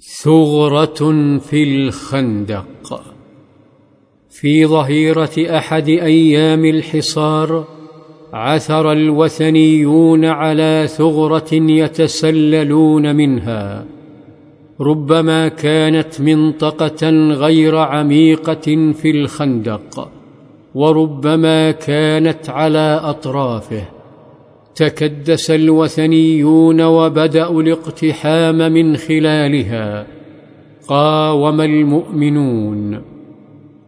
ثغره في الخندق. في ظهيرة أحد أيام الحصار عثر الوثنيون على ثغرة يتسللون منها. ربما كانت منطقة غير عميقة في الخندق وربما كانت على أطرافه. تكدس الوثنيون وبدأوا الاقتحام من خلالها. قاوم المؤمنون.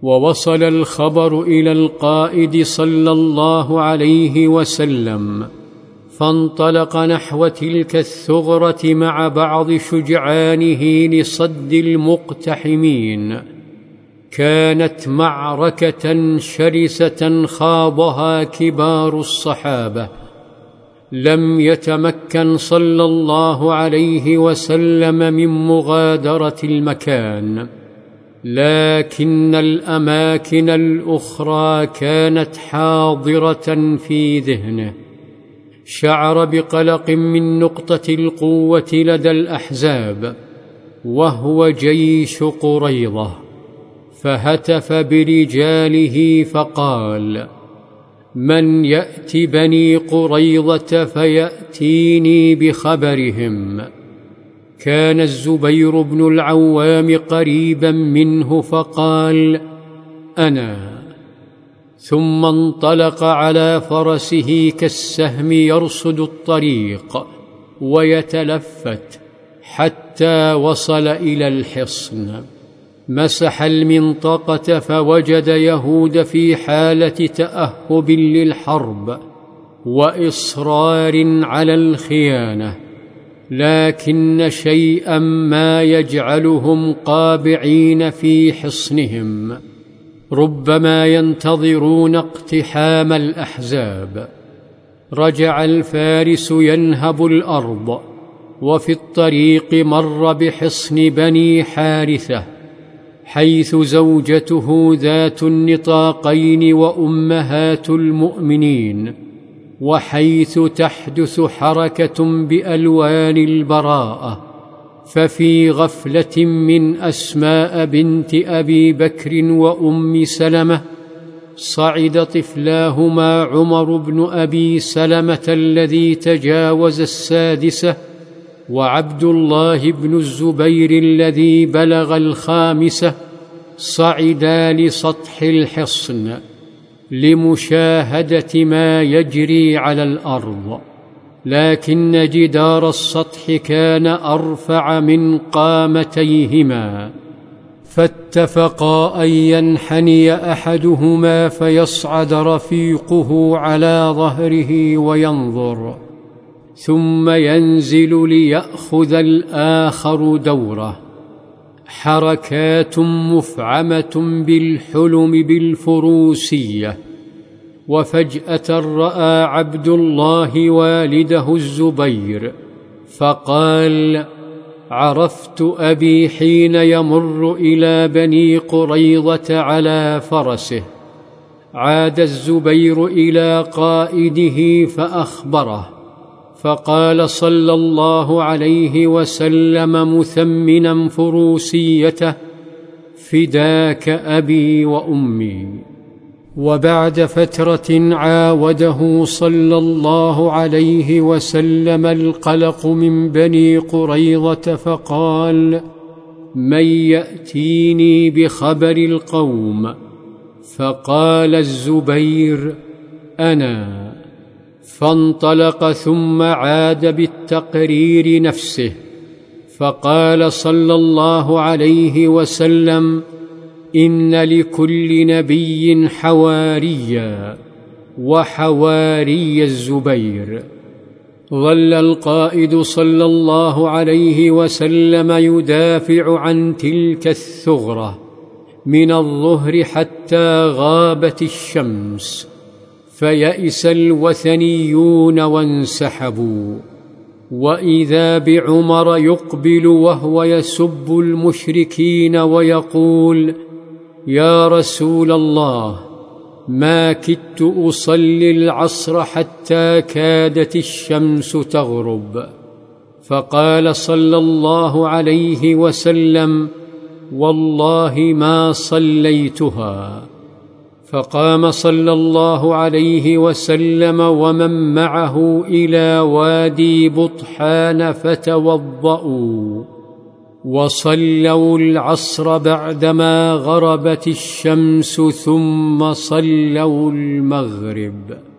ووصل الخبر إلى القائد صلى الله عليه وسلم. فانطلق نحو تلك الثغرة مع بعض شجعانه لصد المقتحمين. كانت معركة شرسة خاضها كبار الصحابة. لم يتمكن صلى الله عليه وسلم من مغادرة المكان لكن الأماكن الأخرى كانت حاضرة في ذهنه. شعر بقلق من نقطة القوة لدى الأحزاب وهو جيش قريضه فهتف برجاله فقال من يأت بني قريضه فيأتيني بخبرهم. كان الزبير بن العوام قريبا منه فقال أنا. ثم انطلق على فرسه كالسهم يرصد الطريق ويتلفت حتى وصل إلى الحصن. مسح المنطقة فوجد يهود في حالة تأهب للحرب وإصرار على الخيانة لكن شيئا ما يجعلهم قابعين في حصنهم. ربما ينتظرون اقتحام الأحزاب. رجع الفارس ينهب الأرض وفي الطريق مر بحصن بني حارثة حيث زوجته ذات النطاقين وأمهات المؤمنين وحيث تحدث حركة بألوان البراءة ففي غفلة من أسماء بنت أبي بكر وأم سلمة صعد طفلاهما عمر بن أبي سلمة الذي تجاوز السادسة وعبد الله بن الزبير الذي بلغ الخامسة صعدا لسطح الحصن لمشاهدة ما يجري على الأرض. لكن جدار السطح كان أرفع من قامتيهما. فاتفقا أن ينحني أحدهما فيصعد رفيقه على ظهره وينظر. ثم ينزل ليأخذ الآخر دوره. حركات مفعمة بالحلم بالفروسية. وفجأة رأى عبد الله والده الزبير فقال عرفت أبي حين يمر إلى بني قريضه على فرسه. عاد الزبير إلى قائده فأخبره. فقال صلى الله عليه وسلم مثمنا فروسيته فداك أبي وأمي. وبعد فترة عاوده صلى الله عليه وسلم القلق من بني قريظة فقال من يأتيني بخبر القوم؟ فقال الزبير أنا. فانطلق ثم عاد بالتقرير نفسه فقال صلى الله عليه وسلم إن لكل نبي حواريا وحواري الزبير ظل القائد صلى الله عليه وسلم يدافع عن تلك الثغرة من الظهر حتى غابت الشمس. فيئس الوثنيون وانسحبوا وإذا بعمر يقبل وهو يسب المشركين ويقول يا رسول الله ما كدت أصلي العصر حتى كادت الشمس تغرب فقال صلى الله عليه وسلم والله ما صليتها فقام صلى الله عليه وسلم ومن معه إلى وادي بطحان فتوضأوا وصلوا العصر بعدما غربت الشمس ثم صلوا المغرب